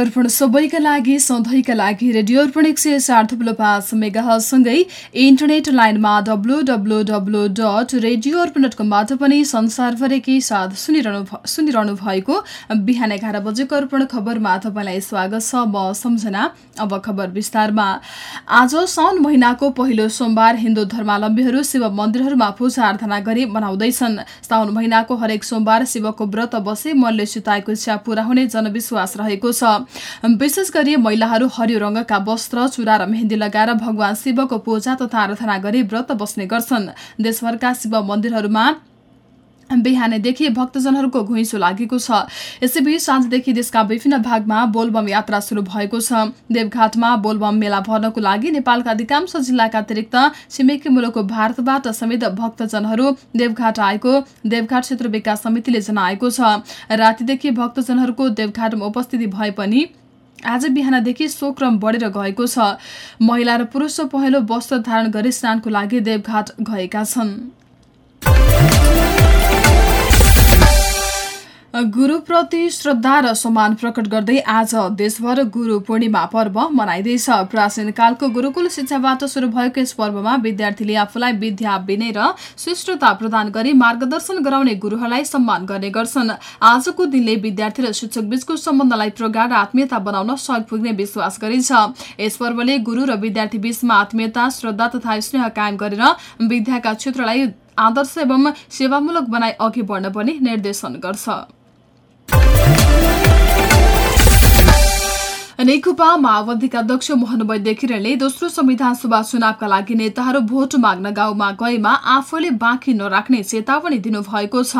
अर्पण सबैका लागि सधैँका लागि रेडियो अर्पण एक सय चार थुप्लो पाँच मेगासँगै इन्टरनेट लाइनमा W W W dot radio Arpan dot कमबाट पनि संसारभरिकै साथ सुनिरहनु सुनिरहनु भएको बिहान एघार बजेको अर्पण खबरमा तपाईँलाई स्वागत छ म सम्झना अब खबर विस्तारमा। आज साउन महिनाको पहिलो सोमबार हिन्दू धर्मावलम्बीहरू शिव मन्दिरहरूमा पूजा आराधना गरी मनाउँदैछन्। साउन महिनाको हरेक सोमबार शिवको व्रत बसे मनले चिताएको इच्छा पूरा हुने जनविश्वास रहेको छ। विशेष गरी महिलाहरू हरियो रंगका वस्त्र चुरा र मेहेन्दी लगाएर भगवान शिवको पूजा तथा आराधना गरी व्रत बस्ने गर्छन्। देशभरका शिव मन्दिरहरूमा बिहानैदेखि भक्तजनहरूको घुइँचो लागेको छ। यसैबीच साँझदेखि देशका विभिन्न भागमा बोलबम यात्रा शुरू भएको छ। देवघाटमा बोलबम मेला भर्नको लागि नेपालका अधिकांश जिल्लाका अतिरिक्त छिमेकी मुलुकको भारतबाट समेत भक्तजनहरू देवघाट आएको देवघाट क्षेत्र विकास समितिले जनाएको छ। रातिदेखि भक्तजनहरूको देवघाटमा उपस्थिति भए पनि आज बिहानदेखि सोक्रम बढेर गएको छ। महिला र पुरुष पहेँलो वस्त्र धारण गरी स्नानको लागि देवघाट गएका छन्। गुरुप्रति श्रद्धा र सम्मान प्रकट गर्दै आज देशभर गुरु पूर्णिमा पर्व मनाइँदैछ। प्राचीन कालको गुरुकुल शिक्षाबाट शुरू भएको यस पर्वमा विद्यार्थीले आफूलाई विद्या विनय र श्रेष्ठता प्रदान गरी मार्गदर्शन गराउने गुरुहरूलाई सम्मान गर्ने गर्छन्। आजको दिनले विद्यार्थी र शिक्षक बीचको सम्बन्धलाई प्रगाढ आत्मीयता बनाउन सहयोग पुग्ने विश्वास गरिन्छ। यस पर्वले गुरु र विद्यार्थी बीचमा आत्मीयता श्रद्धा तथा स्नेह कायम गरेर विद्याका क्षेत्रलाई आदर्श एवं सेवामूलक बनाई अघि बढ्न पनि निर्देशन गर्छ। नेकपा माओवादीका अध्यक्ष मोहन वैद्य किरणले दोस्रो संविधान सभा चुनावका लागि नेताहरू भोट माग्न गाउँमा गएमा आफूले बाँकी नराख्ने चेतावनी दिनुभएको छ।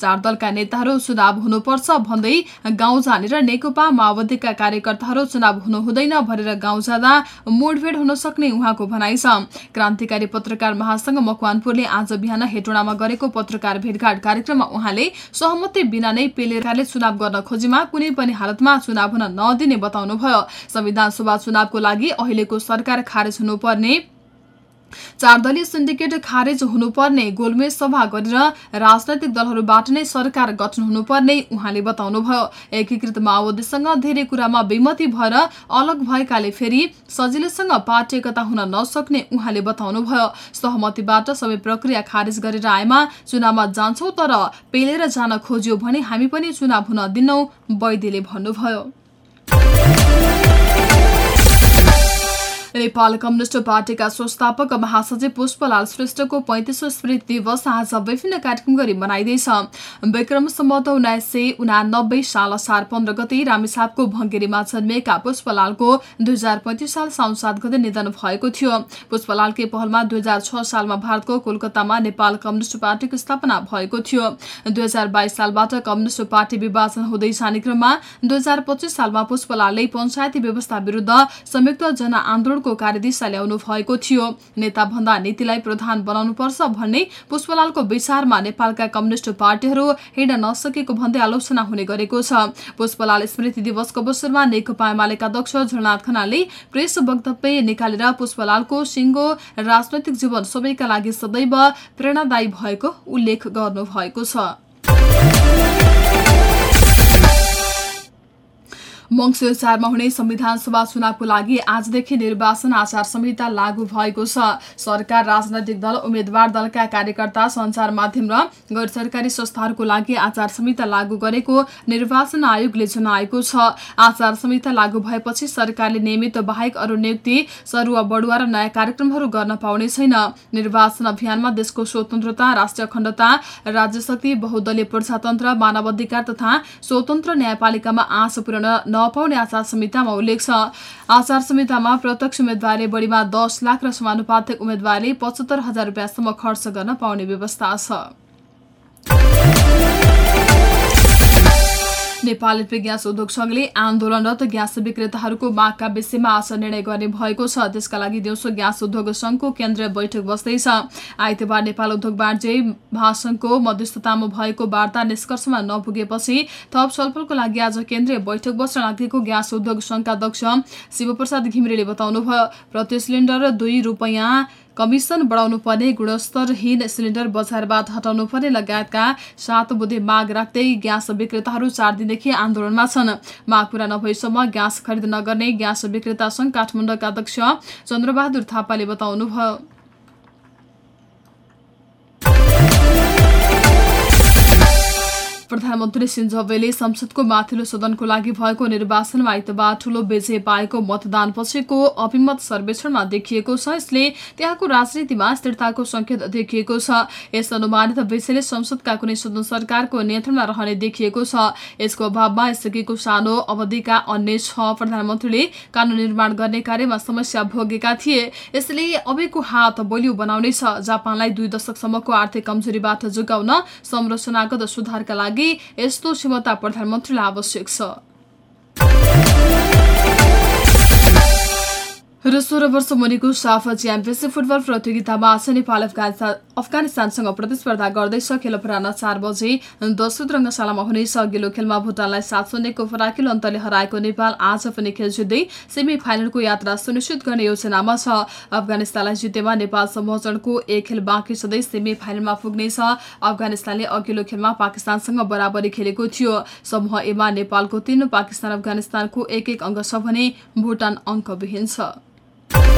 चार दलका नेताहरू चुनाव हुनुपर्छ भन्दै गाउँ जानेर नेकपा माओवादीका कार्यकर्ताहरू चुनाव हुनु हुँदैन भनेर गाउँ जाँदा मुठभेड हुन सक्ने उहाँको भनाइ छ। क्रान्तिकारी पत्रकार महासंघ मकवानपुरले आज बिहान हेटोडामा गरेको पत्रकार भेटघाट कार्यक्रममा उहाँले सहमति बिना नै पेलेरले चुनाव गर्न खोजेमा कुनै पनि हालतमा चुनाव हुन नदिने बताउनु भयो। संविधान सभा चुनावको लागि अहिलेको सरकार खारेज हुनुपर्ने। चार दलीय सिन्डिकेट खारेज हुनुपर्ने गोलमेज सभा गरेर राजनैतिक दलहरूबाट नै सरकार गठन हुनुपर्ने उहाँले बताउनुभयो। एकीकृत माओवादीसँग धेरै कुरामा विमति भएर अलग भएकाले फेरि सजिलैसँग पार्टी एकता हुन नसक्ने उहाँले बताउनुभयो। सहमतिबाट सबै प्रक्रिया खारेज गरेर आएमा चुनावमा जान्छौ तर पेलेर जान खोज्यो भने हामी पनि चुनाव हुन दिन्नौ वैद्यले भन्नुभयो। नेपाल कम्युनिष्ट पार्टीका संस्थापक महासचिव पुष्पलाल श्रेष्ठको पैंतिसौँ स्मृति दिवस आज विभिन्न कार्यक्रम गरी मनाइँदैछ। विक्रम सम्मत उन्नाइस सय उनानब्बे साल असार पन्ध्र गते रामेछापको भङ्गेरीमा जन्मिएका पुष्पलालको दुई हजार पैंतिस साल साउन सात गते निधन भएको थियो। पुष्पलालकै पहलमा दुई हजार छ सालमा भारतको कोलकातामा नेपाल कम्युनिष्ट पार्टीको स्थापना भएको थियो। दुई हजार बाइस सालबाट कम्युनिष्ट पार्टी विभाजन हुँदै जाने क्रममा दुई सालमा पुष्पलालले पञ्चायती व्यवस्था विरूद्ध संयुक्त जनआन्दोलन कार्यदिशा ल्याउनु भएको थियो। नेता भन्दा नीतिलाई प्रधान बनाउनु पर्छ भन्ने पुष्पलालको विचारमा नेपालका कम्युनिष्ट पार्टीहरू हिँड्न नसकेको भन्दै आलोचना हुने गरेको छ। पुष्पलाल स्मृति दिवसको अवसरमा नेकपा एमालेका अध्यक्ष झलनाथ खनालले प्रेस वक्तव्य निकालेर पुष्पलालको सिङ्गो राजनैतिक जीवन सबैका लागि सदैव प्रेरणादायी भएको उल्लेख गर्नुभएको छ। मङ्सिर चारमा हुने संविधान सभा चुनावको लागि आजदेखि निर्वाचन आचार संहिता लागू भएको छ। सरकार राजनैतिक दल उम्मेद्वार दलका कार्यकर्ता संचार माध्यम र गैर सरकारी संस्थाहरूको लागि आचार संहिता लागू गरेको निर्वाचन आयोगले जनाएको छ। आचार संहिता लागू भएपछि सरकारले नियमित बाहेक अरू नियुक्ति सरुवा बढुवा र नयाँ कार्यक्रमहरू गर्न पाउने छैन। निर्वाचन अभियानमा देशको स्वतन्त्रता राष्ट्रिय अखण्डता राज्य शक्ति बहुदलीय प्रजातन्त्र मानवाधिकार तथा स्वतन्त्र न्यायपालिकामा आश पुर्याउन नपाउने आचार संहितामा उल्लेख छ। आचार संहितामा प्रत्यक्ष उम्मेद्वारले बढीमा दस लाख र समानुपातिक उम्मेद्वारले पचहत्तर हजार रुपियाँसम्म खर्च गर्न पाउने व्यवस्था छ। नेपाल ग्यास उद्योग संघले आन्दोलनरत ग्यास विक्रेताहरूको मागका विषयमा आज निर्णय गर्ने भएको छ। त्यसका लागि दिउँसो ग्यास उद्योग संघको केन्द्रीय बैठक बस्दैछ। आइतबार नेपाल उद्योग वाणिज्य महासंघको मध्यस्थतामा भएको वार्ता निष्कर्षमा नपुगेपछि थप छलफलको लागि आज केन्द्रीय बैठक बस्न लागेको ग्यास उद्योग संघका अध्यक्ष शिवप्रसाद घिमिरेले बताउनुभयो। प्रति सिलिन्डर दुई रुपियाँ कमिसन बढाउनु पर्ने गुणस्तरहीन सिलिन्डर बजारबाट हटाउनु पर्ने लगायतका सात बुधे माग राख्दै ग्यास विक्रेताहरू चार दिनदेखि आन्दोलनमा छन्। माग पूरा नभएसम्म ग्यास खरिद नगर्ने ग्यास विक्रेता संघ काठमाडौँका अध्यक्ष चन्द्रबहादुर थापाले बताउनुभयो। प्रधानमन्त्री सिन्जोवेले संसदको माथिल्लो सदनको लागि भएको निर्वाचनमा आइतबार ठूलो विजय पाएको मतदानपछिको अभिमत सर्वेक्षणमा देखिएको छ। यसले त्यहाँको राजनीतिमा स्थिरताको संकेत देखिएको छ। यस अनुमानित विषयले संसदका कुनै सदन सरकारको नियन्त्रणमा रहने देखिएको छ। यसको अभावमा यसअघिको सानो अवधिका अन्य छ प्रधानमन्त्रीले कानून निर्माण गर्ने कार्यमा समस्या भोगेका थिए। यसले अबैको हात बलियो बनाउनेछ। जापानलाई दुई दशकसम्मको आर्थिक कमजोरीबाट जोगाउन संरचनागत सुधारका लागि लागि यस्तो क्षमता प्रधानमन्त्रीलाई आवश्यक छ। र सोह्र वर्ष मुनिको साफ च्याम्पियनसिप फुटबल प्रतियोगितामा आज नेपाल अफगानिस्तानसँग प्रतिस्पर्धा गर्दैछ खेल अपराह चार बजे दशरथ रङ्गशालामा हुनेछ अघिल्लो खेलमा भुटानलाई सात शून्यको फराकिलो अन्तले हराएको नेपाल आज पनि खेल जित्दै सेमी फाइनलको यात्रा सुनिश्चित गर्ने योजनामा छ। अफगानिस्तानलाई जितेमा नेपाल समूहजनको एक खेल बाँकी सधैँ सेमी फाइनलमा पुग्नेछ। अफगानिस्तानले अघिल्लो खेलमा पाकिस्तानसँग बराबरी खेलेको थियो। समूह एमा नेपालको तीन पाकिस्तान अफगानिस्तानको एक एक अङ्क छ भने भुटान अङ्कविहीन छ।